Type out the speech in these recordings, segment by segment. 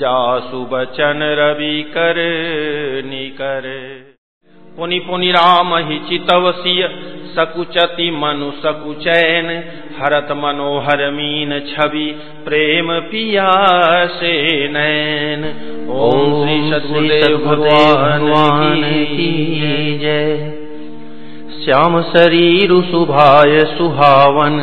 जासु बचन रवि कर निकर। पुनि पुनि राम ही चितवसिय सकुचति मनु सकुचैन। हरत मनोहर मीन छवि प्रेम पिया से नैन। ओम श्री सदगुरुदेव भगवान की जय। श्याम शरीर सुभाय सुहावन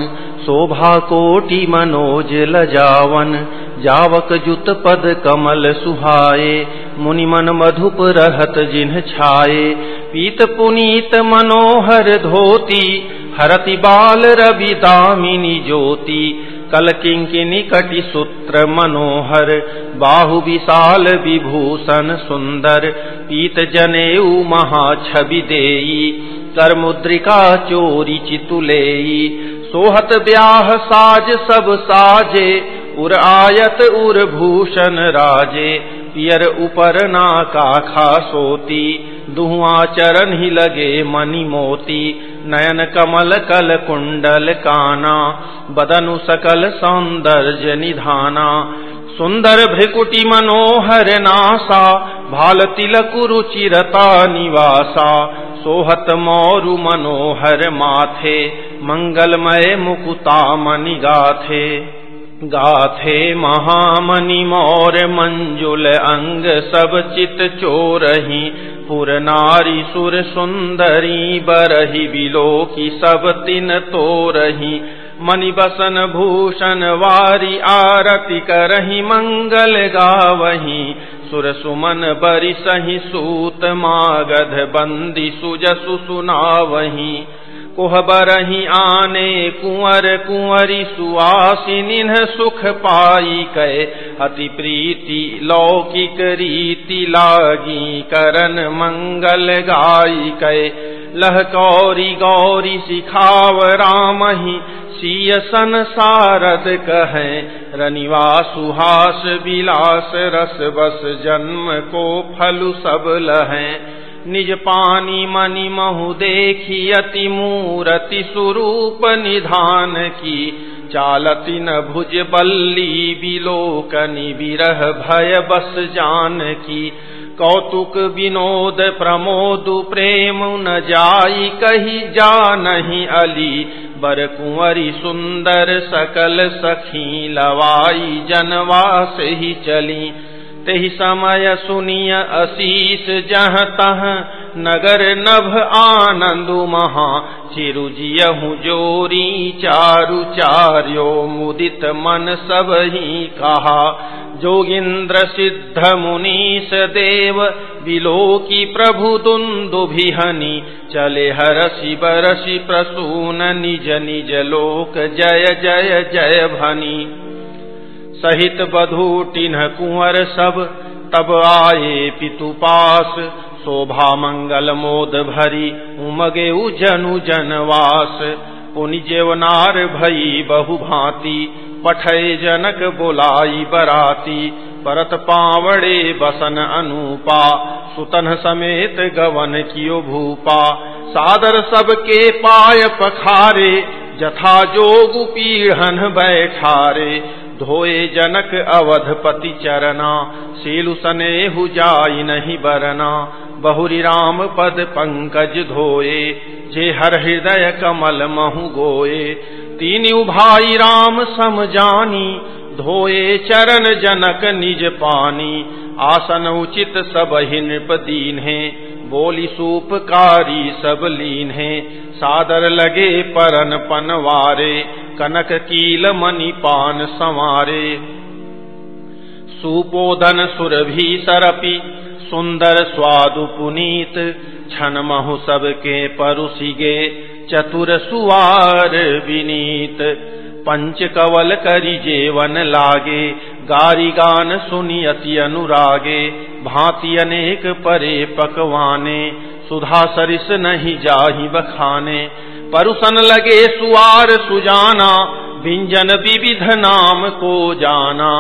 शोभा कोटि मनोज लजावन। जावक जुत पद कमल सुहाए, मुनि मन मधुप रहत जिन्ह छाए। पीत पुनीत मनोहर धोती, हरति बाल रवि दामिनी ज्योति। कल किंकिनी सूत्र मनोहर, बाहु विशाल विभूषण सुंदर। पीत जनेऊ महा छवि देई कर मुद्रिका चोरी चितुलेई। सोहत ब्याह साज सब साजे उर आयत उर भूषण राजे, पियर उपर ना काखा सोती। दुआ चरण ही लगे मणि मोती। नयन कमल कल कुंडल काना, बदनु सकल सौंदर्य निधाना। सुंदर भ्रिकुटी मनोहर नासा, भाल तिलक रुचिरता निवासा। सोहत मौरु मनोहर माथे, मंगलमय मुकुता मणि गाथे। गाथे महामणि मौर मंजुल अंग सब चित चोरही, पुर नारी सुर सुंदरी बरही बिलो की सब तिन तोरही। मणि बसन भूषण वारी आरती करही, मंगल गावही। सुर सुमन बरि सही सूत मागध बंदी सुजसु सुनावही। कोहबरही आने कुंवर कुंवरी सुआसिन सुख पाई कै अति प्रीति, लौकिक रीति लागी करन मंगल गाई कै लह कौरी गौरी सिखाव राम ही सीय सन सारद कहे। रनिवा सुहास विलास रस बस जन्म को फल सब लहें। निज पानी मनि महु देखी अति मूरति स्वरूप निधान की। चालती न भुज बल्ली बिलोकनि विरह भय बस जान की। कौतुक विनोद प्रमोद प्रेम न जाई कही जा नहीं अली। बर कुंवरी सुंदर सकल सखी लवाई जनवास ही चली। तेहि समय सुनिय अशीष जह तह, नगर नभ आनंदु महा। चिरुजियहु जोरी, चारु चार्यो मुदित मन सब ही कहा। जोगिंद्र सिद्ध मुनीस देव विलोकी प्रभु दुन्दुभिहनि चले हरसि बरसि प्रसून, निज निज लोक जय जय जय भनी। सहित बधु टिन्ह कुंवर सब, तब आए पितु पास। शोभा मंगल मोद भरी, उमगे उजनु जनवास। पुनि जेवनार भई बहु भांति, पठय जनक बोलाई बराती। परत पावड़े बसन अनुपा, सुतन समेत गवन कियो भूपा। सादर सबके पाय पखारे, जथा जोग पीढ़न बैठारे। धोए जनक अवधपति चरना, शीलु सनेहु जाई नहीं बरना। बहुरी राम पद पंकज धोए, जे हर हृदय कमल महु गोए। तीन भाई राम सम जानी, धोए चरण जनक निज पानी। आसन उचित सब ही दीन है, बोली सूपकारी सब लीन है। सादर लगे परन पनवारे कनक कील मणि पान संवारे। सुपोधन सुरभि सरपि, सुंदर स्वादु पुनीत छन महु सबके परुषिगे, चतुर सुवार विनीत। पंच कवल करी जेवन लागे, गारी गान सुनी अति अनुरागे। भांति अनेक परे पकवाने, सुधा सरिस नहीं जाही बखाने। परुसन लगे सुवार सुजाना व्यंजन विविध नाम को जाना।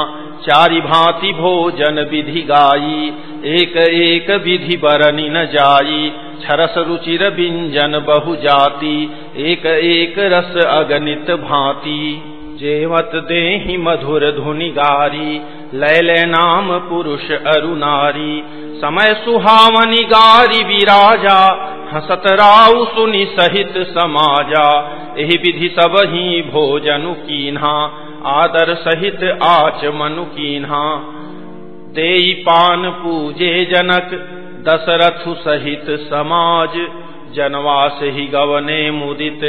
चारि भांति भोजन विधि गायी, एक एक विधि बरनी न जाई। छरस रुचिर व्यंजन बहु जाति एक एक रस अगणित भांति। जेवत देहि मधुर धुनि गारी लैले नाम पुरुष अरुनारी समय सुहावनी गारी विराजा, हसत राउ सुनि सहित समाजा। एहि विधि सब ही भोजनु कीन्हा, आदर सहित आच मनु कीन्हा। देई पान पूजे जनक, दशरथु सहित समाज। जनवास ही गवने मुदित,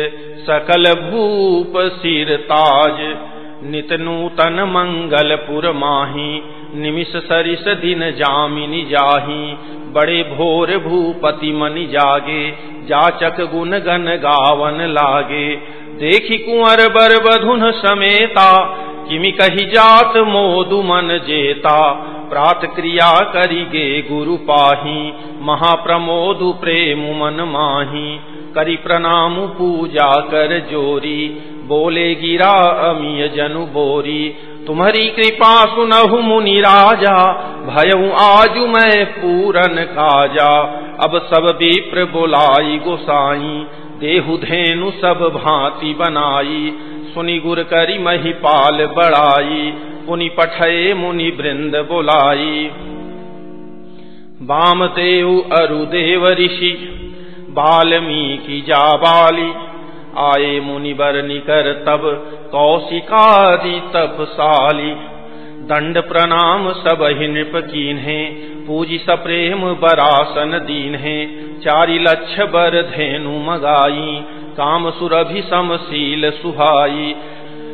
सकल भूप सिर ताज। नित नूतन मंगल पुर माही निमिष सरिस दिन जामिनी जाही, बड़े भोर भूपति मनि जागे, जाचक गुन गन गावन लागे। देखी कुंवर बर बधुन समेता, किमि कही जात मोदु मन जेता। प्रात क्रिया करिगे गुरु पाही, महाप्रमोदु प्रेम मन माही। करी प्रणाम पूजा कर जोरी बोले गिरा अमीय जनु बोरी। तुम्हारी कृपा सुनहु मुनि राजा, भयऊ आजु मैं पूरन काजा अब सब विप्र बोलाई गोसाई, देहु धेनु सब भांति बनाई। सुनि गुर करी महिपाल बड़ाई, पुनि पठये मुनि वृंद बोलाई। वामदेव अरुदेव ऋषि, बाल्मीकि जाबाली आए मुनिबर निकर तब कौशिकादि तपसाली। दंड प्रणाम सब नृप कीन है पूजी सप्रेम बरासन दीन है चारि लक्ष बर धेनु मगाई, काम सुरभि समशील सुहाई।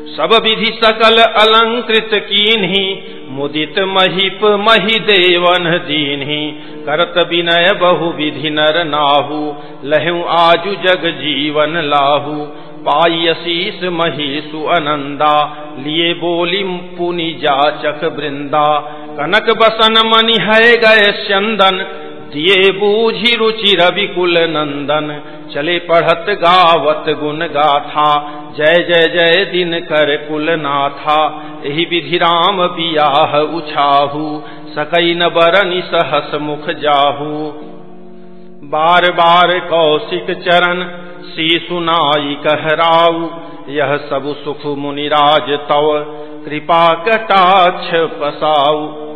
सब विधि सकल अलंकृत कीन्ही, मुदित महिप मही देवन दीन्ही। करत विनय बहु विधि नर नाहु, लहु आजु जग जीवन लाहू। पाई शीस महीसु अनंदा लिए बोली पुनि जाचक वृंदा। कनक बसन मनि है गए चंदन दिए बूझी रुचि रवि कुल नंदन, चले पढ़त गावत गुण गाथा। जय जय जय दिन कर कुल नाथा यही विधि राम बियाह उछाहू। सकई न बरनि सहस मुख जाहू। बार बार कौशिक चरण सी सुनाई कहराऊ यह सब सुख मुनिराज तव, कृपा कटाक्ष पसाऊ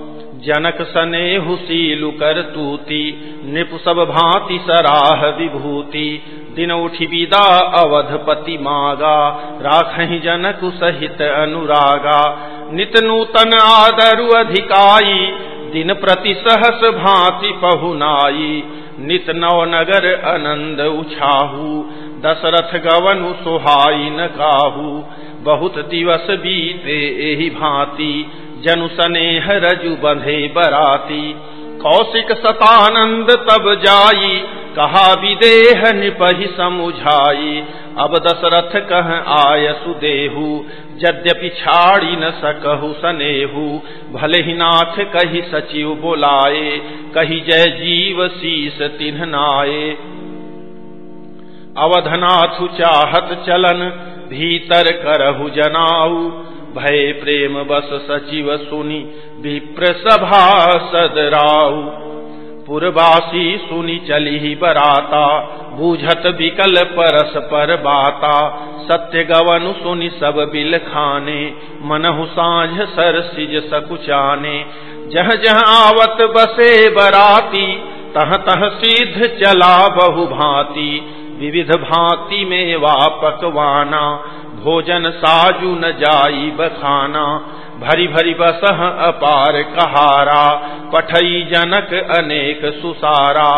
जनक सने हुसीलु कर तूती, नृप सब भांति सराह विभूति। दिन उठी विदा अवधपति मागा राख जनक सहित अनुरागा। नित नूतन आदरु अधिकाई, दिन प्रति सहस भांति पहुनाई नित नव नगर आनंद उछाहू, दशरथ गवन सुहाई न काहू। बहुत दिवस बीते, एही भांति जनु सनेह रजु बंधे बराती। कौशिक सतानंद तब जाई, कहा विदेह निपहि समुझाई। अब दशरथ कह आय सुदेहु, यद्यपि छाड़ी न सकहु सनेहु। भले ही नाथ कही सचिव बोलाए, कही जय जीव शीस तिन्हनाए अवधनाथु चाहत चलन भीतर करहु जनाऊ। भय प्रेम बस सचिव सुनि, विप्र सभा सदराऊ। पुरवासी सुनि चली बराता, बूझत विकल परस पर बाता। सत्य गवन सुनि सब बिल खाने, मनहु साझ सर सिज सकुचाने जह जह आवत बसे बराती, तह तह सीध चला बहु भांति। विविध भांति में वा पकवाना भोजन साजु न जाई बखाना भरी भरी बसह अपार कहारा, पठई जनक अनेक सुसारा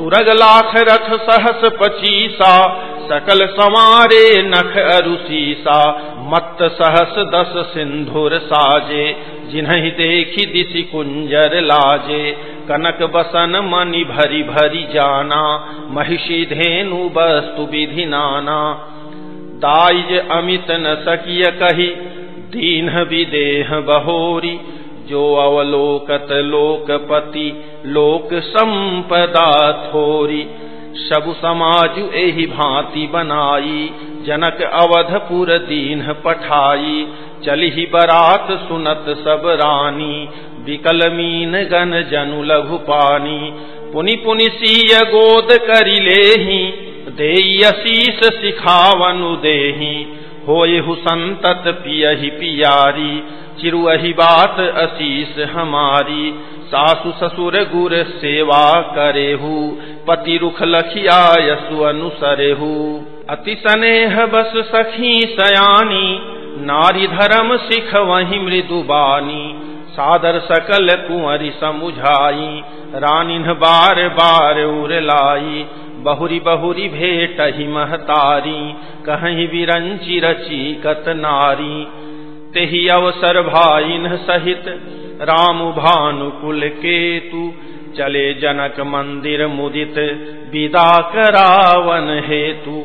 तुरग लाख रथ सहस पचीसा, सकल समारे नख अरुसीसा। मत सहस दस सिंधुर साजे जिन्ह देखी दिशि कुंजर लाजे। कनक बसन मनि भरी भरी जाना, महिषी धेनु वस्तु विधि नाना। दाइज अमित न सकिय कही दीन विदेह बहोरी। जो अवलोकत लोकपति लोक संपदा थोरी, सबु समाज एहि भांति बनाई, जनक अवधपुर दीन पठाई चली बरात सुनत सब रानी, विकल मीन गन जनु लघु पानी, पुनि पुनि सीय गोद करि लेही देयशीष सिखावनु देही। होयहु संतत पियहि पियारी, चिरुअहि बात अशीष हमारी। सासु ससुर गुर सेवा करेहू, पति रुख लखिया यसु अनुसरेहू। अति स्नेह बस सखी सयानी, नारी धर्म सिख वही मृदु बानी। सादर सकल कुंवरी समुझाई, रानिन बार बार उर लाई बहुरी बहुरी भेट ही महतारी कहीं विरंची रची कत नारी। तेहि अवसर भाइन सहित राम भानुकुल केतु, चले जनक मंदिर मुदित विदा करावन हेतु।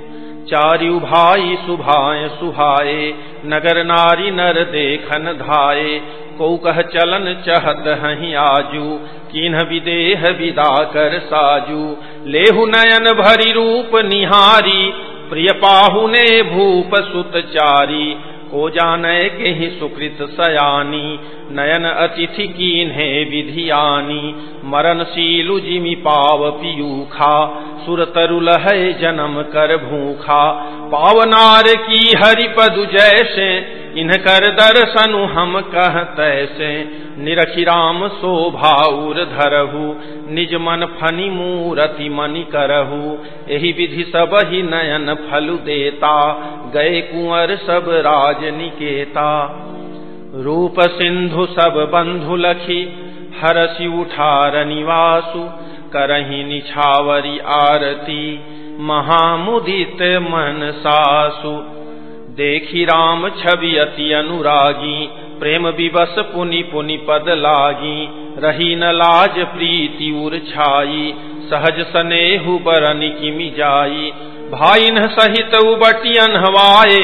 चारु भाई सुभाए सुहाए नगर नारी नर देखन धाये। को कह चलन चहत हही आजू, किन्ह विदेह विदा कर साजू। लेहु नयन भरी रूप निहारी, प्रिय पाहुने भूप सुत चारी को जाने के ही सुकृत सयानी, नयन अतिथि कीन्हे विधियानी। मरण शीलु जिमि पाव पियूखा सुर तरुल है जन्म कर भूखा। पावनार की हरिपदु जैसे इनकर दर्शनु हम कह तैसे निरखि राम शोभाउर धरहु, निज मन फनी मूरति मनि करहु। यही विधि सब ही नयन फलु देता, गए कुंवर सब राज निकेता। रूप सिंधु सब बंधु लखी, हरसि उठार निवासु, करही निछावरी आरती। महामुदित मन सासु देखी राम छवि अति अनुरागी, प्रेम विवश पुनि पुनि पद लागी। रही न लाज प्रीति उर छाई, सहज सनेहु बरन किमि जाई। भाई न सहित उबटियन हवाए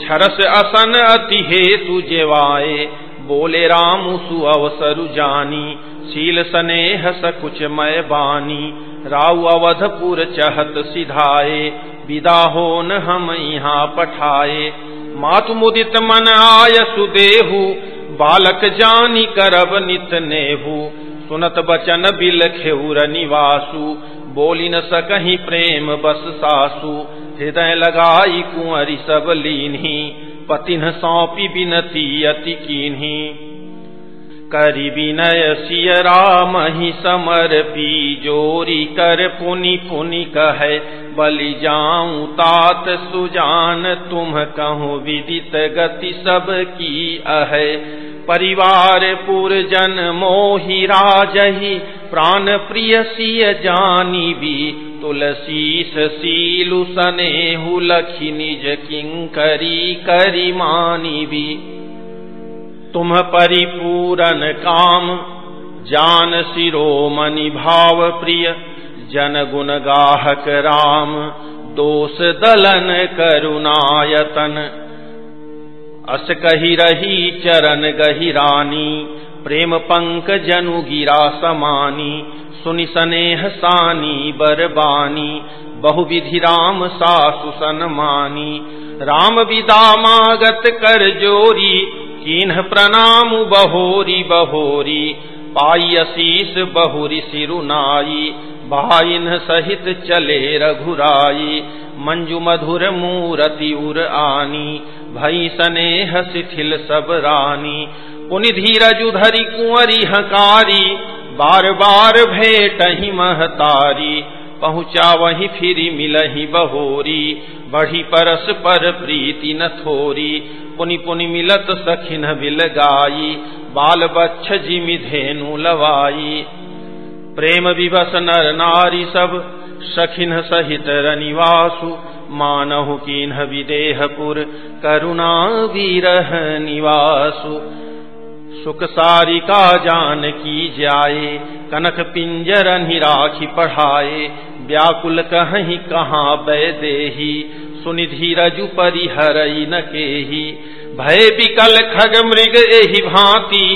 छरस असन अति हेतु जेवाए। बोले राम सु अवसरु जानी, शील स्नेह सकुच मय बानी। राउ अवधपुर चहत सिधाए विदा होन हम यहाँ पठाए। मातु मुदित मन आय सुदेहु, बालक जानी करब नित नेहु। सुनत बचन बिल खेऊर निवासु, बोली न सकही प्रेम बस सासु। हृदय लगाई कुंवरी सब लीन्ही, पतिन सौंपी बिनती अति कीन्ही। करी विनय सिय राम ही समर पी जोरी कर पुनि पुनि कह बलि जाऊँ, तात सुजान, तुम कहूँ विदित गति सब की अह। परिवार पुरजन, मोहि राजही, प्राण प्रिय सिय जानी भी। तुलसीस सीलु सनेहु लखी निज किंकरी करी मानी भी। तुम परिपूरन काम, जान शिरोमणि भाव प्रिय। जन गुण गाहक राम, दोष दलन करुणायतन। अस कही रही चरण गही रानी, प्रेम पंक जनु गिरा समानी। सुनि सनेह सानी बरबानी, बहुविधि राम सासु सनमानी राम विदा मागत कर जोरी किन्ह प्रणाम बहोरी बहोरी। पाई अशीष बहुरी सिरुनाई भाइन सहित चले रघुराई। मंजु मधुर मूरति उर आनी। भई स्नेह शिथिल सब रानी। पुनि धीरजु धरी कुंवरी हकारी। बार बार भेट ही महतारी। पहुँचा वही फिरी मिलही बहोरी। बढ़ी परस पर प्रीति न थोरी। पुनि पुनि मिलत सखिन बिल गाई बाल बच्छ जिमि धेनु लवाई। प्रेम विवश नर नारी सब, सखिन सहित रनिवासु, मानहु किन्ह विदेहपुर, करुणा वीरह निवासु। सुख सारिका जान की जाए कनक पिंजर निराखी पढ़ाए, व्याकुल कहीं कहाँ बै देही सुनि धीरजु परिहरई न केही। भय विकल खग मृग एहि भांति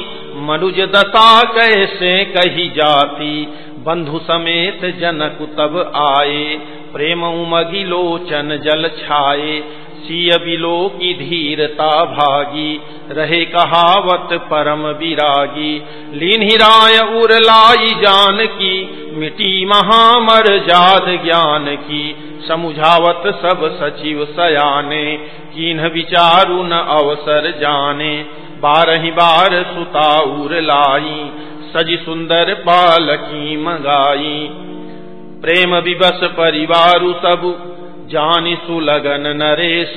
मनुज दशा कैसे कही जाती? बंधु समेत जनक तब आए। प्रेम उमगी लोचन जल छाए। सिय बिलो की धीरता भागी। रहे कहावत परम विरागी। लीन राय उर लाई जान की मिटी महामर जाद ज्ञान की। समुझावत सब सचिव सयाने। किन्ह विचारु न अवसर जाने। बारही बार सुता उर लाई, सजी सुंदर पालकी मंगाई। प्रेम विवश परिवारु सब, जानी सुलगन नरेश,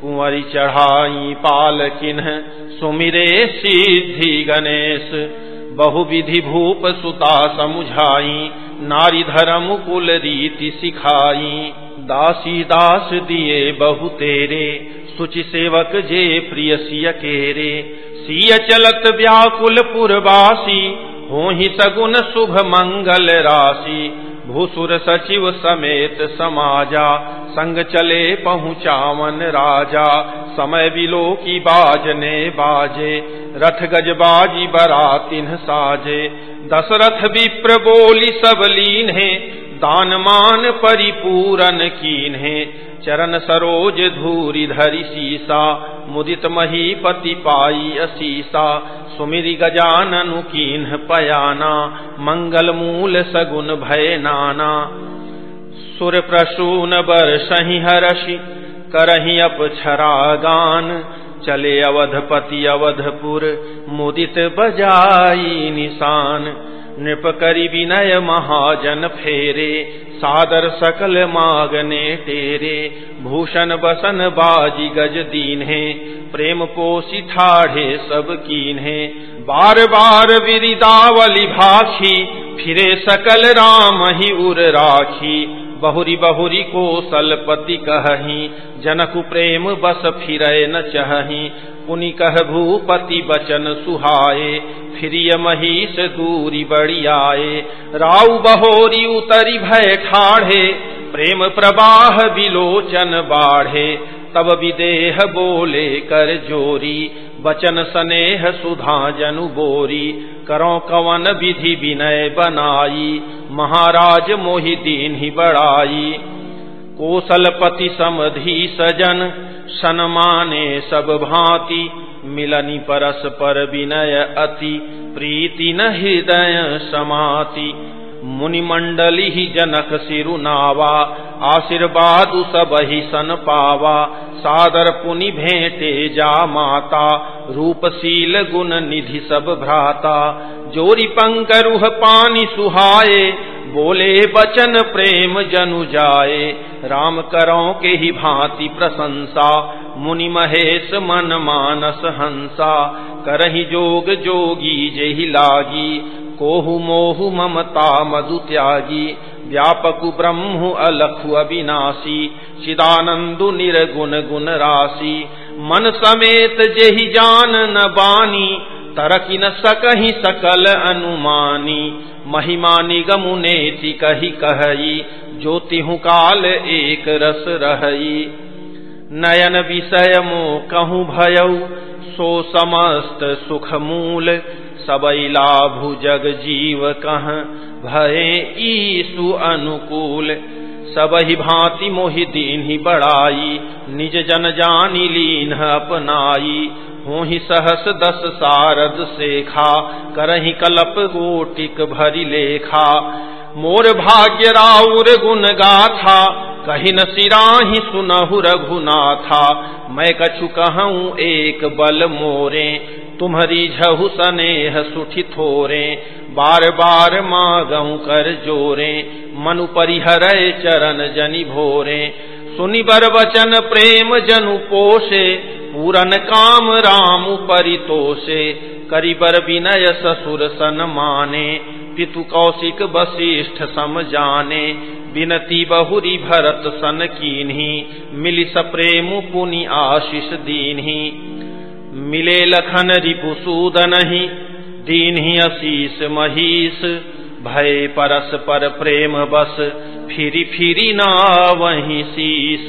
कुंवरी चढ़ाई पाल किन्ह सुमिरे सिद्धि गणेश। बहु विधि भूप सुता समुझाई, नारी धर्म कुल रीति सिखाई। दासी दास दिए बहु तेरे। सुचि सेवक जे प्रिय सिय केरे। सिय चलत व्याकुल पुरवासी हो ही सगुन शुभ मंगल राशि। भूसुर सचिव समेत समाजा, संग चले पहुँचावन राजा। समय बिलो की बाजने बाजे, रथ गजबाजी बरातिन साजे। दशरथ विप्र बोली सब लीन है दान मान परिपूरन कीन है चरण सरोज धूरी धरी सीसा, मुदित महीपति पाई असीसा। सुमिरी गजाननु कीन पयाना, मंगल मूल सगुन भय नाना। सुर प्रसून बर सही हरषि, करही अपछरा गान। चले अवधपति अवधपुर मुदित बजाई निशान। नृप करी विनय महाजन फेरे, सादर सकल मागने टेरे। भूषण बसन बाजी गज दीन है प्रेम पोषी ठाढ़े सब कीन है बार बार विरिदावली भाखी, फिरे सकल राम ही उर राखी। बहुरी बहुरी को सलपति कही। जनक प्रेम बस फिर न चही। पुनि कह भूपति बचन सुहाए फिर महीस दूरी बड़ी आए राउ बहोरी उतरी भय ठाढ़े। प्रेम प्रवाह विलोचन बाढ़े। तब विदेह बोले कर जोरी। बचन स्नेह सुधा जनु बोरी, करो कवन विधि विनय बनाई, महाराज मोहि दीन ही बड़ाई। कौशलपति समधि सजन, सनमाने सब भांति, मिलनी परस्पर विनय अति, प्रीति न हृदय समाति। मुनिमंडली ही जनक सिरुनावा आशीर्वाद सब ही सन पावा। सादर पुनि भेंटे जा माता, रूपशील गुण निधि सब भ्राता। जोरी पंकरुह पानी सुहाए, बोले बचन प्रेम जनु जाए। राम करो के ही भांति प्रशंसा, मुनि महेश मन मानस हंसा। करही जोग जोगी जेहि लागी कोहु मोहु ममता मधु त्यागी, व्यापक ब्रह्म अलखु अविनाशी, चिदानंदु निर्गुण गुण राशि। मन समेत जेहि जान न बानी, तरकी न सकही सकल अनुमानी। महिमा निगमु नेति कही कही ज्योति काल एक रस रही नयन विषय मो कहूँ भयऊ सो समस्त सुख मूल सबैला जग जीव कह भय ईसु अनुकूल। सब ही भांति मोहि दीन ही बड़ाई, निज जन जानी लीन अपनाई। ही सहस दस सारद सेखा, करही कलप गोटिक भरी लेखा। मोर भाग्य राउर गुण गाथा, कही न सिराही सुनहु रघुनाथा। मैं कछु कहूँ, एक बल मोरे, तुम्हारी झहु सनेह सुठी थोरे। बार बार मागऊ कर जोरे, मनु परिहर चरण जनि भोरे। सुनि बर वचन प्रेम जनु पोषे, पूरन काम राम परितोषे। करिबर विनय ससुर सन माने पितु कौशिक वशिष्ठ सम जाने बिनती बहुरी भरत सन कीन्ही मिली सप्रेम पुनि आशीष दीन्ही। मिले लखन रिपुसूदन ही दीन ही अशीष महीस भय परस पर प्रेम बस, फिरी फिरी ना वही शीस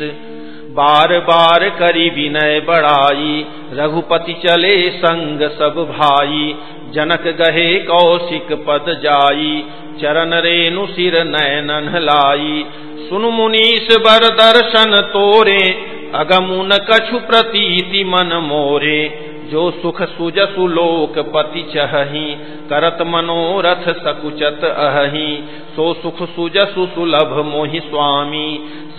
बार बार करी विनय बड़ाई। रघुपति चले संग सब भाई। जनक गहे कौशिक पद जाई। चरण रेणु सिर नयन लाई। सुन मुनीस बर दर्शन तोरे। अगमुन कछु प्रतीति मन मोरे। जो सुख सुजसु लोक पति चही करत मनोरथ सकुचत अहि सो सुख सुजसु सुलभ मोहि स्वामी,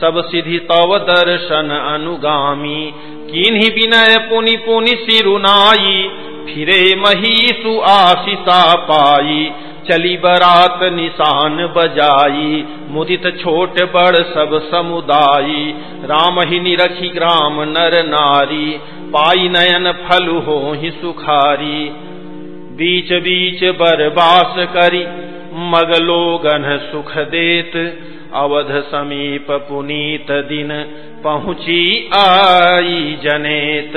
सब सिधि तव दर्शन अनुगामी। किन्ही विनय पुनि पुनि सिरुनाई, फिरे महीसु आशिषा पाई। चली बरात निशान बजाई, मुदित छोट बड़ सब समुदायी राम ही निरखी ग्राम नर नारी पाई नयन फल हो ही सुखारी। बीच बीच बरबास करी मगलोगन सुख देत। अवध समीप पुनीत दिन पहुँची आई जनेत।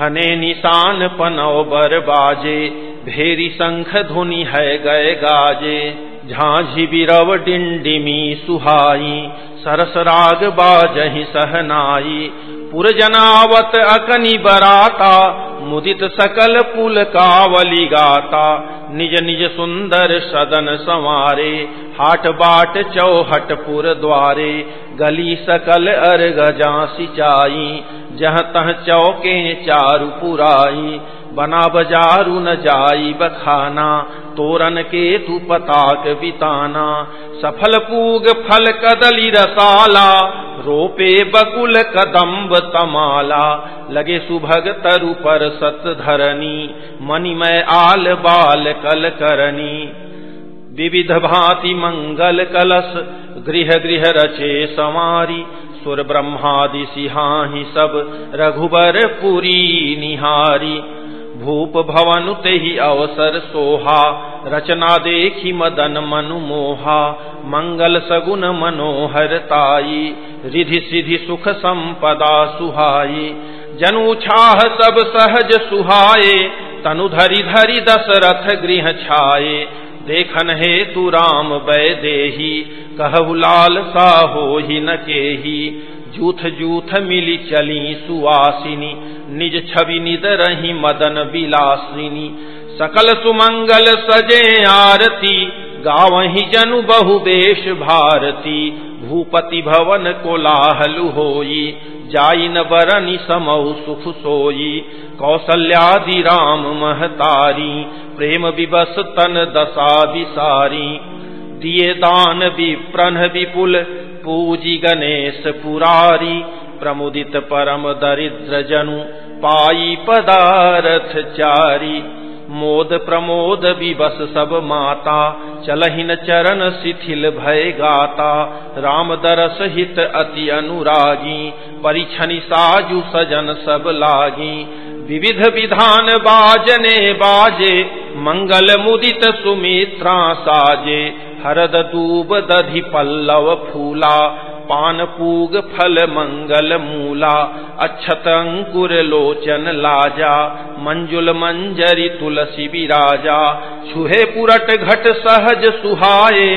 हने निशान पनौ बर बाजे, भेरी शंख धुनि है गए गाजे। झांझी बिरव डिंडिमी सुहाई, सरस राग बाजही सहनाई पुरजनावत अकनि बराता, मुदित सकल पुल कावली गाता। निज निज सुंदर सदन संवारे, हाट बाट चौहट पुर द्वारे। गली सकल अर्घ जा सिंचाई जह तह चौके चारु पुराई। बना बजारू न जाई बखाना तोरन के तू पताक बिताना सफल पूग फल कदली रसाला, रोपे बकुल कदम्ब तमाला। लगे सुभग तरु पर सत धरनी, मणिमय आल बाल कल करनी। विविध भांति मंगल कलश, गृह गृह रचे समारी सुर ब्रह्मादि सिहाही सब, रघुबर पुरी निहारी। भूप भवन ते ही अवसर सोहा। रचना देखी मदन मनु मोहा। मंगल सगुन मनोहर ताई। रिधि सिधि सुख संपदा सुहाई। जनु छाह सब सहज सुहाए। तनु धरि धरि दशरथ गृह छाए। देखन हे तू राम बै देही। कहु लाल सा हो ही न केही। जूथ जूथ मिली चली सुवासिनी। निज छवि निद रही मदन विलासिनी सकल सुमंगल सजे आरती, गावही जनु बहु बेश भारती। भूपति भवन कोलाहलु होई जाई न बरनी समऊ सुख सोई। कौशल्यादि राम महतारी, प्रेम विवश तन दशा विसारी। दिए दान विप्रन विपुल पूजी गणेश पुरारी, प्रमुदित परम दरिद्र जनु पाई पदारथ चारी। मोद प्रमोद विवश सब माता, चलहिन चरण शिथिल भय गाता। राम दरस हित अति अनुरागी, परिछनि साजु सजन सब लागी। विविध विधान बाजने बाजे, मंगल मुदित सुमित्रा साजे। हरद दूब दधि पल्लव फूला पान पूग फल मंगल मूला अक्षत अंकुर लोचन लाजा मंजुल मंजरी तुलसी विराजा छुहे पुरट घट सहज सुहाए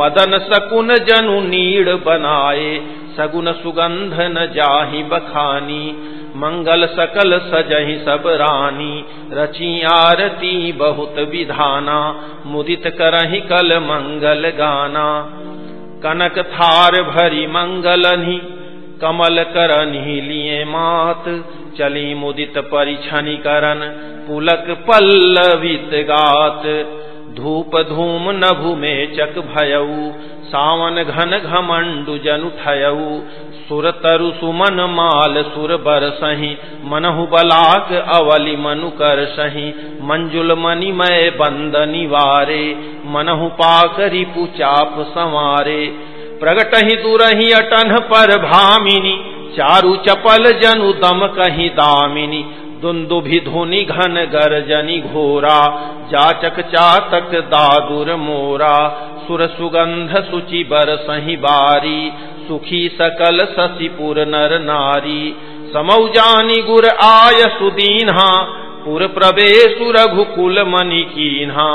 मदन सकुन जनु नीड़ बनाए सगुन सुगंध न जाहि बखानी मंगल सकल सजहि सब रानी, रची आरती बहुत विधाना, मुदित करहि कल मंगल गाना। कनक थार भरी मंगलनि, कमल करनि लिए मात, चली मुदित परिछनि करन, पुलक पल्लवित गात। धूप धूम नभु में चक भयऊ, सावन घन घमंडु जनु सुर तरु सुमन माल सुर बर सही, मनहु बलाक अवलि मनु कर सही। मंजुल मणिमय बंद निवारे, मनहु पाकरी पुचाप संवारे। प्रगट ही दुरही अटन पर भामिनी, चारु चपल जनु दम कही दामिनी। दुन्दुभि धुनि घन गर्जनि घोरा, जाचक चातक दादुर मोरा, सुर सुगंध सुचि बर सही बारी, सुखी सकल शशिपुर नर नारी। समौ जानी गुर आय सुदीन्हा, पुर प्रवेश रघुकुल मणि कीन्हा।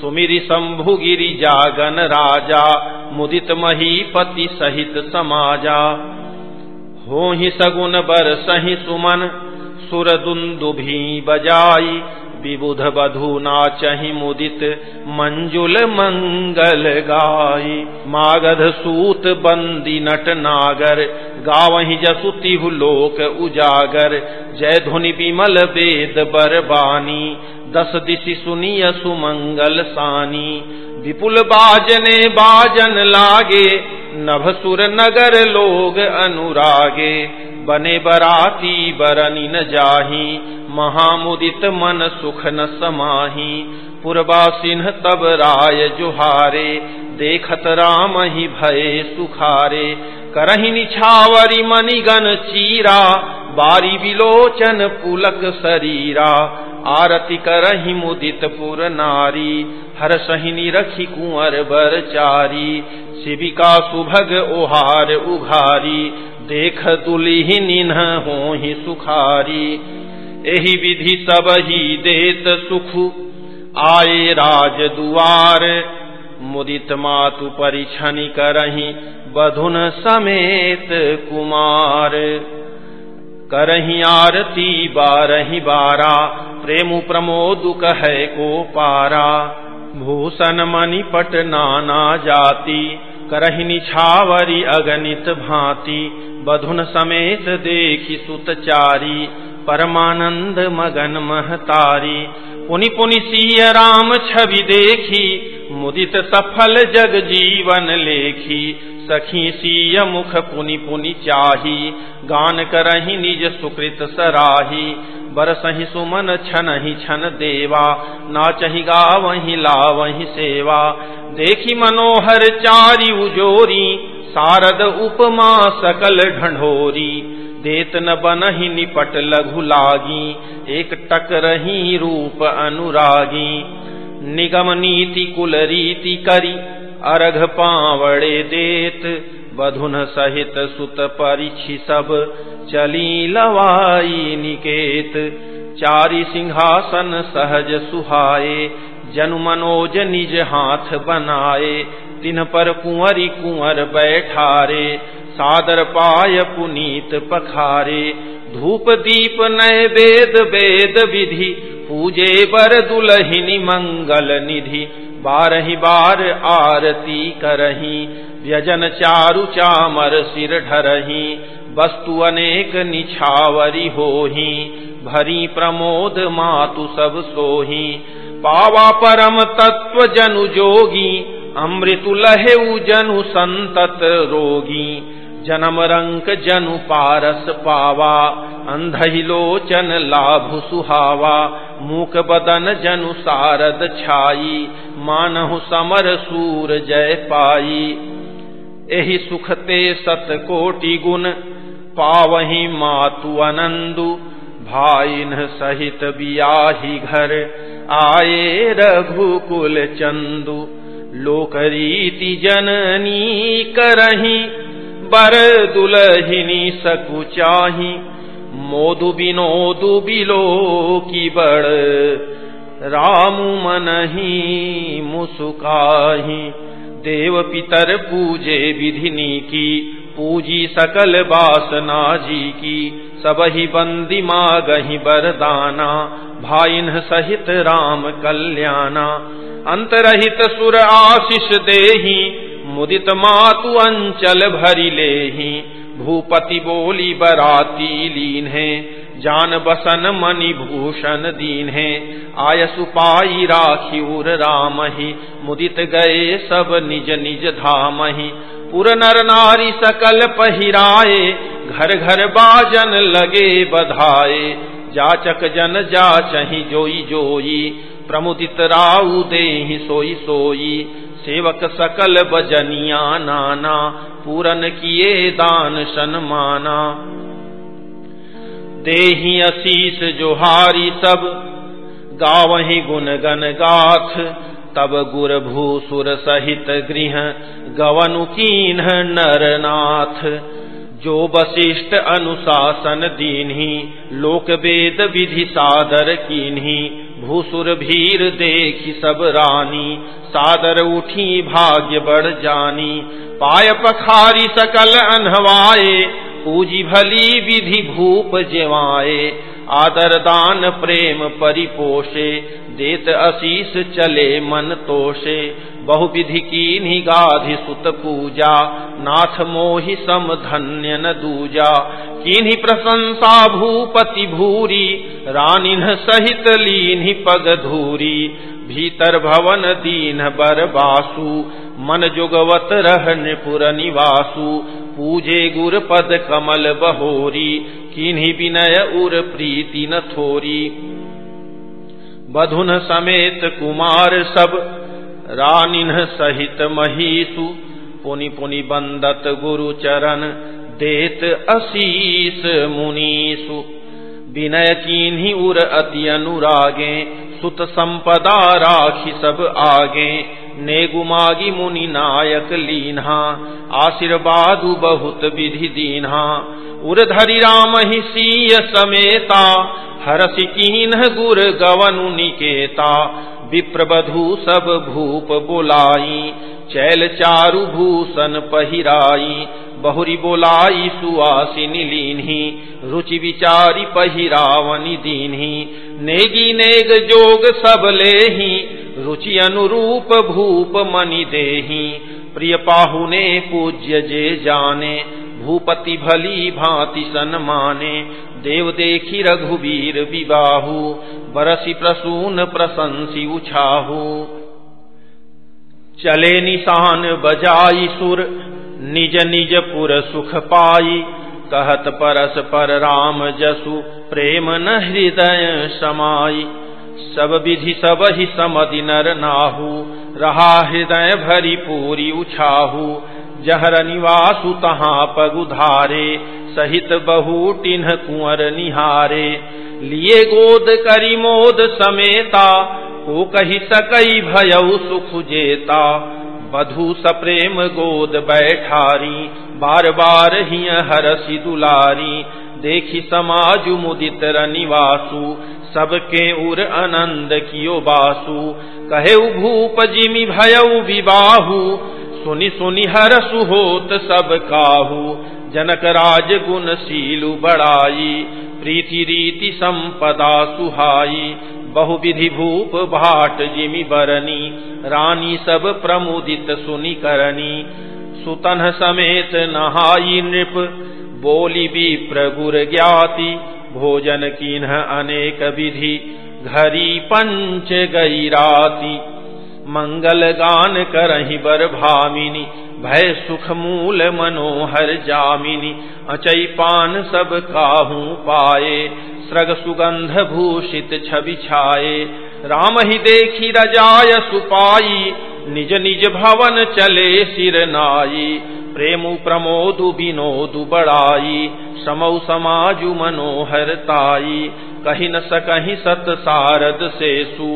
सुमिरि शंभु गिरि जागन राजा, मुदित महीपति सहित समाजा। हो ही सगुन बर सही सुमन सुर दुन्दुभी बजाई विबुध बधु नाचहि मुदित मंजुल मंगल गाई मागध सूत बंदी नट नागर गावहि जसुति लोक उजागर जय धुनि विमल वेद बरबानी दस दिशि सुनिय सुमंगल सानी विपुल बाजने बाजन लागे नभसुर नगर लोग अनुरागे बने बराती, बरनी न जाही, महामुदित मन सुख न समाही। पुरवासिन तब राय जुहारे, देखत राम ही भये सुखारे। करही निछावरी मणिगन चीरा, बारी विलोचन पुलक शरीरा आरती करही मुदित पुर नारी, हर सहिनी रखी कुंवर बर चारी। शिविका सुभग ओहार उघारी देख दुलिही निन्ह हो ही सुखारी। एही विधि सब ही देत सुख। आए राज दुआर, मुदित मातु परिछनि करही, बधुन समेत कुमार। करही आरती बारही बारा, प्रेम प्रमोद कह को पारा। भूषण मणिपट नाना जाति, करही निछावरी अगणित भांति। बधुन समेत देखी सुतचारी, परमानंद मगन महतारी। पुनि पुनि सिय राम छवि देखी, मुदित सफल जग जीवन लेखी। सखी सीय मुख पुनि पुनि चाही, गान करही निज सुकृत सराही। बरसही सुमन छन ही छन देवा, नाचही गा वही ला वही सेवा। देखी मनोहर चारी उजोरी सारद उपमा सकल ढंढोरी, देत न बनही निपट लघु लागी, एक टक रही रूप अनुरागी। निगम नीति कुल रीति करी, अर्घ पावड़े देत, बधुन सहित सुत परिछि सब। चली लवाई निकेत, चारि सिंहासन सहज सुहाए, जनु मनोज निज हाथ बनाए तिन पर कुंवरी कुंवर बैठारे, सादर पाय पुनीत पखारे। धूप दीप नय वेद वेद विधि, पूजे बर दुलहिनी मंगल निधि। बारही बार आरती करही, व्यजन चारु चामर सिर ढरही। वस्तु अनेक निछावरी होही, भरी प्रमोद मातु सब सोही। पावा परम तत्व जनु जोगी अमृतु लहे जनु संतत रोगी जन्म रंक जनु पारस पावा अंधहि लोचन लाभ सुहावा मूक बदन जनु सारद छाई, मानहु समर सूर जय पाई। एहि सुखते सत कोटि गुण, पावही मातु अनंदु, भाइन सहित बियाही घर, आए रघुकुल चंदु। लोकरीति जननी करही, बर दुलहिनी सकु चाही। मोदु बिनोदु बिलो की बड़, रामु मनही मुसुकाही। देव पितर पूजे विधिनी की, पूजी सकल बासना जी की। सब ही बंदी मागही बरदाना भाइन सहित राम कल्याणा। अंतरहित सुर आशीष देही, मुदित मातु अंचल भरी लेही। भूपति बोली बराती लीन है, जान बसन मणि भूषण दीन है। आय सुपाई राखी उर राम ही, मुदित गए सब निज निज धाम ही। पुर नर नारी सकल पहिराए घर घर बाजन लगे बधाए। जाचक जन जाचही जोई जोई, प्रमुदित राउ दे सोई सोई। सेवक सकल बजनिया नाना, पूरन किए दान सन्माना। देही अशीष जोहारी सब, गावही गुण गन गाथ तब गुर भूसुर सहित गृह गवनु कीन नरनाथ। जो वशिष्ठ अनुशासन दीन्ही लोक वेद विधि सादर कीन्ही, भूसुर भीर देखी सब रानी, सादर उठी भाग्य बढ़ जानी। पाय पखारी सकल अनहवाए, पूजी भली विधि भूप जवाए। आदर दान प्रेम परिपोषे देत अशीष चले मन तोषे। बहुविधि की निगाधि सुत पूजा। नाथ मोहि सम धन्य न दूजा। किन्ही प्रशंसा भूपति भूरी। रानिन सहित लीन्ही पग धूरी। भीतर भवन दीन बर बासु। मन जुगवत रह पुर निवासु। पूजे गुर पद कमल बहोरी। किन्ही विनय उर प्रीति न थोरी। बधुन समेत कुमार सब, रानिन सहित महीसु पुनि पुनि बंदत गुरु चरण देत अशीस मुनीसु विनय कीन्ही उर अति अनुरागे, सुत संपदा राखी सब आगे। नेगुमागी मुनि नायक लीन्हा, आशीर्वाद बहुत विधि दीन्हा। उर्धरि राम ही सीय समेता हरसि कीन गुर गवनु निकेता विप्रबधु सब भूप बोलाई, चैल चारु भूषण पहिराई, बहुरी बोलाई सुआसिनी लीन्ही रुचि विचारी पहिरावनी दीन्ही। नेगी नेग जोग सब लेही, रुचि अनुरूप भूप मनि देही। प्रिय पाहुने पूज्य जे जाने, भूपति भली भांति सन्माने देव देखी रघुवीर विबाहु बरसी प्रसून प्रशंसी उछाहू। चले निशान बजाई सुर, निज निज पुर सुख पाई। कहत परस पर राम जसु, प्रेम न हृदय समाई। सब विधि सब ही समधि नर नाहू, रहा हृदय भरी पूरी उछाहू। जहर निवासु तहाँ पगुधारे, सहित बहु टिन्ह कुंवर निहारे। लिए गोद करी मोद समेता, को कही सकई भयऊ सुख जेता। बधु सप्रेम गोद बैठारी, बार बार ही हरसी दुलारी देखी समाज मुदित रनिवासु सबके उर आनंद कियो बासु। कहे भूप जिमि भयऊ विबाहु सुनि सुनि हर सुहोत सब काहू। जनक राज गुण शीलु बड़ाई, प्रीति रीति संपदा सुहाई। बहुविधि भूप भाट जिमि बरनी, रानी सब प्रमुदित सुनि करनी। सुतन समेत नहाई नृप, बोली भी प्रगुर ज्ञाति। भोजन कीन्ह अनेक विधि, घरी पंच गई राती मंगल गान करही बर भामिनी, भय सुख मूल मनोहर जामिनी। अचई पान सब काहू पाए सृग सुगंध भूषित छवि छाए। राम ही देखी रजाय सुपाई, निज निज भवन चले सिर नाई। प्रेमु प्रमोदु विनोदु बड़ाई, समौ समाजु मनोहर ताई। कही न सकही सत सारद सेसु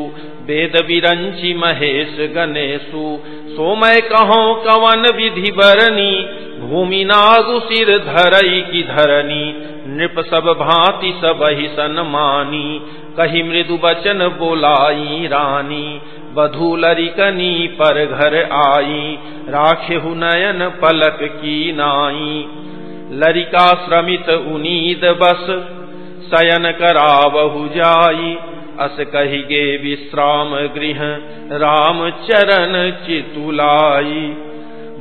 वेद विरंची महेश गणेशु। सोमय कहो कवन विधि बरनी भूमि नागु सिर धरई की धरनी नृप सब भांति सब ही सन्मानी कही मृदु बचन बोलाई रानी। बधू लरिकनी पर घर आई राखे नयन पलक की नाई। लरिका श्रमित उनीद बस, शयन करावहु जाई। अस कही गे विश्राम गृह राम चरण चितुलाई।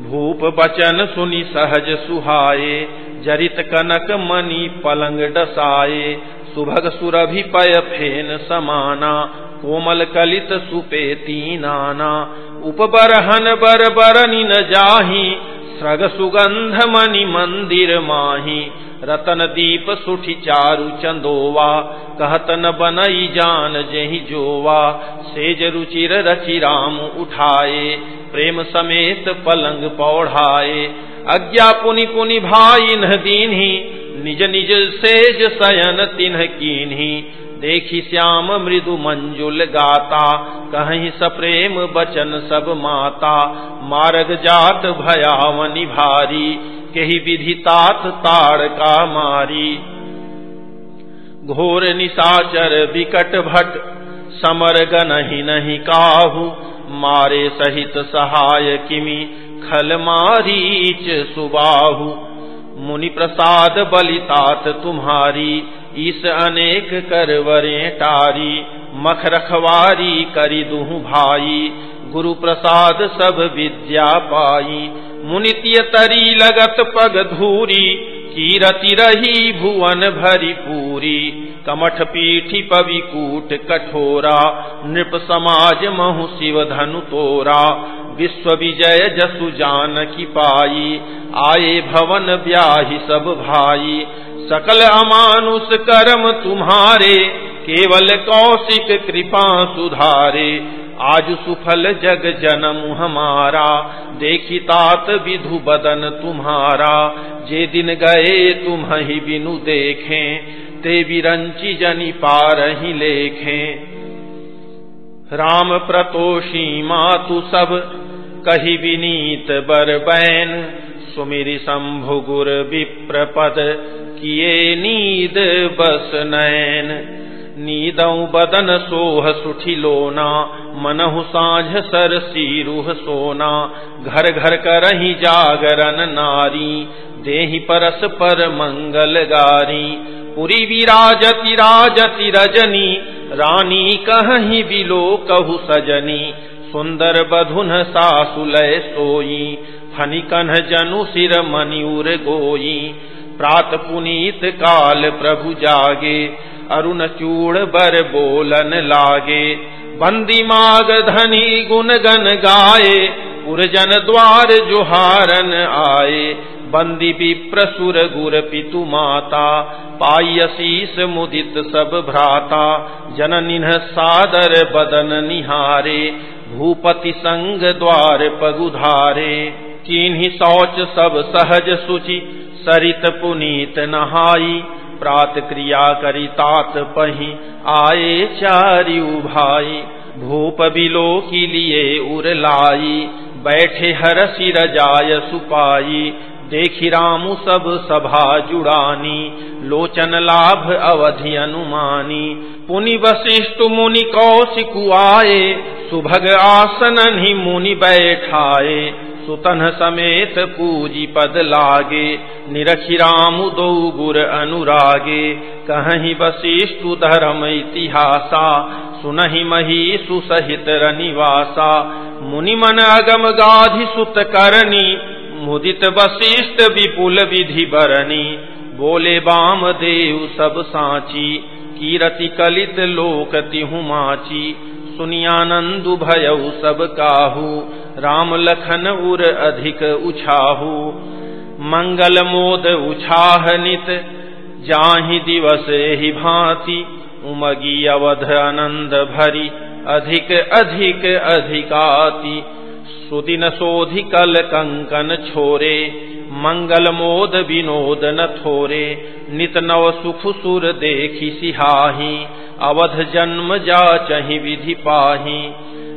भूप बचन सुनि सहज सुहाये, जरित कनक मनी पलंग डसाए सुभग सुरभि पय फेन समाना कोमल कलित सुपेती नाना उपबरहन बर बरनि न जाही सृग सुगंध मणि मंदिर माही। रतन दीप सुठि चारु चंदोवा, कहतन बनई जान जही जोवा। सेज रुचिर रचि राम उठाए, प्रेम समेत पलंग पौढ़ाए। अज्ञा पुनि पुनि भाई न दीन्ही निज निज सेज सयन तिन्ह कीन्ही। देखी श्याम मृदु मंजुल गाता, कहीं सप्रेम बचन सब माता। मार्ग जात भयावनि भारी, कही विधि तात ताड़ का मारी। घोर निशाचर विकट भट समर गनहि नहीं काहू। मारे सहित सहाय किमि, खल मारीच सुबाहु। मुनि प्रसाद बलितात तुम्हारी इस अनेक करवरे टारी, मख रखवारी करी दुह भाई। गुरु प्रसाद सब विद्या पाई, मुनित्य तरी लगत पग धूरी, कीरति रही भुवन भरी पूरी। कमठ पीठी पविकूट कठोरा, नृप समाज महु शिव धनु तोरा। विश्व विजय जसु जान की पाई आए भवन ब्याही सब भाई। सकल अमानुष कर्म तुम्हारे, केवल कौशिक कृपा सुधारे। आज सुफल जग जन्म हमारा, देखी तात विधु बदन तुम्हारा। जे दिन गए तुम ही बिनु देखें ते विरंची जनी पार ही लेखें। राम प्रतोषी मातु सब, कही विनीत बर बैन सुमिरी शंभु गुर विप्रपद किए नीद बस नैन नीदऊ बदन सोह सुठी लोना, मनहु साझ सर सीरुह सोना। घर घर करही जागरन नारी, देहि परस पर मंगल गारी। पुरी विराजति राजति रजनी, रानी कहीं बिलो कहु सजनी। सुंदर बधुन सासुलय सोई फनी कन्ह जनु सिर मनिउर गोई। प्रात पुनीत काल प्रभु जागे, अरुण चूड़ बर बोलन लागे। बंदी माग धनी गुन गन गाए, उर्जन द्वार जुहारन आए। बंदी विप्र सुर गुर पितु माता अशीष मुदित सब भ्राता जननिन सादर बदन निहारे, भूपति संग द्वार पगुधारे। चिन्ह शौच सब सहज सुचि, सरित पुनीत नहाई, प्रात क्रिया करी तात पही, आए चारियु भाई भूप बिलो की लिए उर लाई, बैठे हर सिर जाय सुपाई देखी रामु सब सभा जुड़ानी, लोचन लाभ अवधि अनुमानी। पुनि वशिष्ठ मुनि कौशिकुआए सुभग आसन ही मुनि बैठाए। सुतन समेत पूजी पद लागे, निरखी राम दो गुर अनुरागे। कहीं वशिष्ठु धर्म इतिहासा, सुनहि मही सुसहित रनिवासा। मुनि मन अगम गाधि सुत करनी मुदित वशिष्ठ विपुल विधि बरनी। बोले बाम देव सब साची। कीरति कलित लोक तिहु माची। सुनियानंदु भयऊ सब काहू। राम लखन उर अधिक उछाहू। मंगल मोद उछाह नित। जाहि दिवस ही भांति। उमगी अवध आनंद भरी। अधिक अधिक अधिकाति। सुदिन सोधि कल कंकन छोरे, मंगल मोद विनोद न थोरे। नित नव सुख सुर देखि सिहाही, अवध जन्म जा चहि विधि पाही।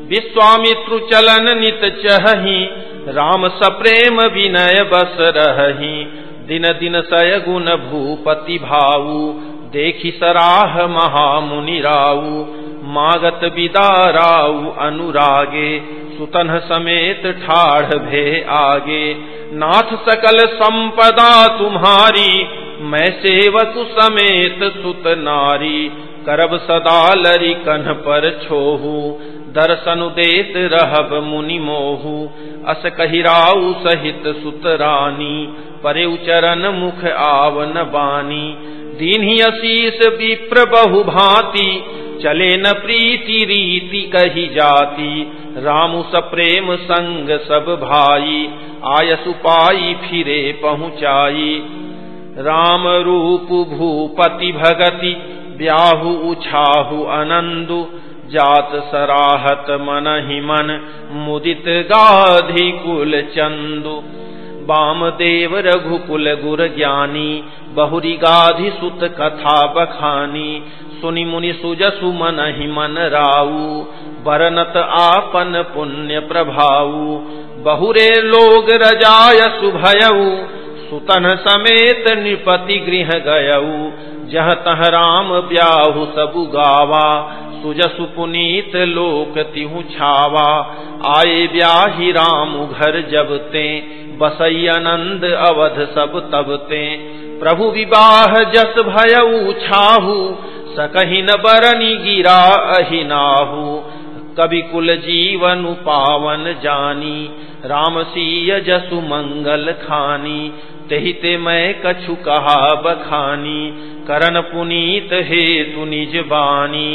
विश्वामित्रु चलन नित चही राम सप्रेम विनय बस रही दिन दिन सय गुण भूपति भाऊ, देखि सराह महामुनि राऊ। मागत विदाराऊ अनुरागे सुतन समेत ठाढ़ भे आगे। नाथ सकल संपदा तुम्हारी, मैं सेवक समेत सुत नारी। करब सदा लरी कन्ह पर छोहू, दर्शन देत रहब मुनि मोहू। अस कहिराऊ सहित सुत रानी, परे उचरण मुख आवन बानी। दीन्ही अशीष विप्र बहु भांति चले न प्रीति रीति कही जाती। रामु सप्रेम संग सब भाई, आयसु पाई फिरे पहुँचाई। राम रूप भूपति भगति, ब्याहु उछाहु अनंदु। जात सराहत मन ही मन, मुदित गाधि कुल चंदु। देव रघुकुल गुर ज्ञानी बहुरी गाधि सुत कथा बखानी। सुनि मुनि सुजसु मन ही मन राऊ बरनत आपन पुण्य प्रभाऊ बहुरे लोग रजाय सुभयऊ सुतन समेत निपति गृह गयऊ जह तह राम ब्याहु सबु गावा, सुजसु पुनीत लोक तिहु छावा। आए ब्याही राम घर जबते बसई आनंद अवध सब तबते प्रभु विवाह जस भयऊ छाहू सकही बरनी गिरा अहिनाहू कवि कुल जीवन पावन जानी, राम सीय जसु मंगल खानी तही ते मैं कछु कहा बखानी करन पुनीत हे तु निज बानी।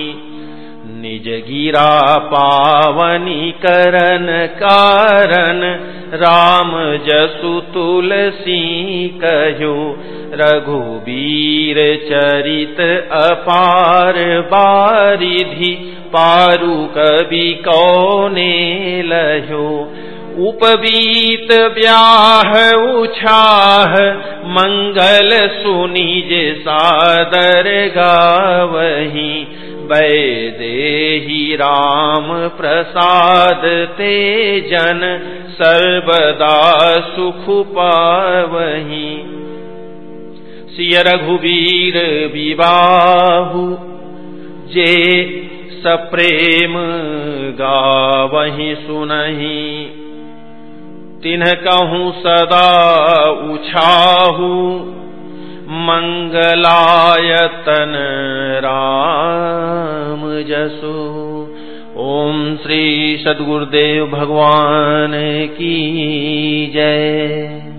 निज गिरा पावनी करन कारण, राम जसु तुलसी कहो रघुबीर चरित अपार बारिधि, पारु कवि कौने लहो उपवीत ब्याह उछाह, मंगल सुनिज सादर गावही। वैदेही राम प्रसाद ते जन सर्वदा सुख पावही। सिय रघुवीर विवाहु, जे सप्रेम गावही सुनही। तिन्ह कहूँ सदा उछाहू, मंगलायतन राम जसो। ओम श्री सदगुरुदेव भगवान की जय।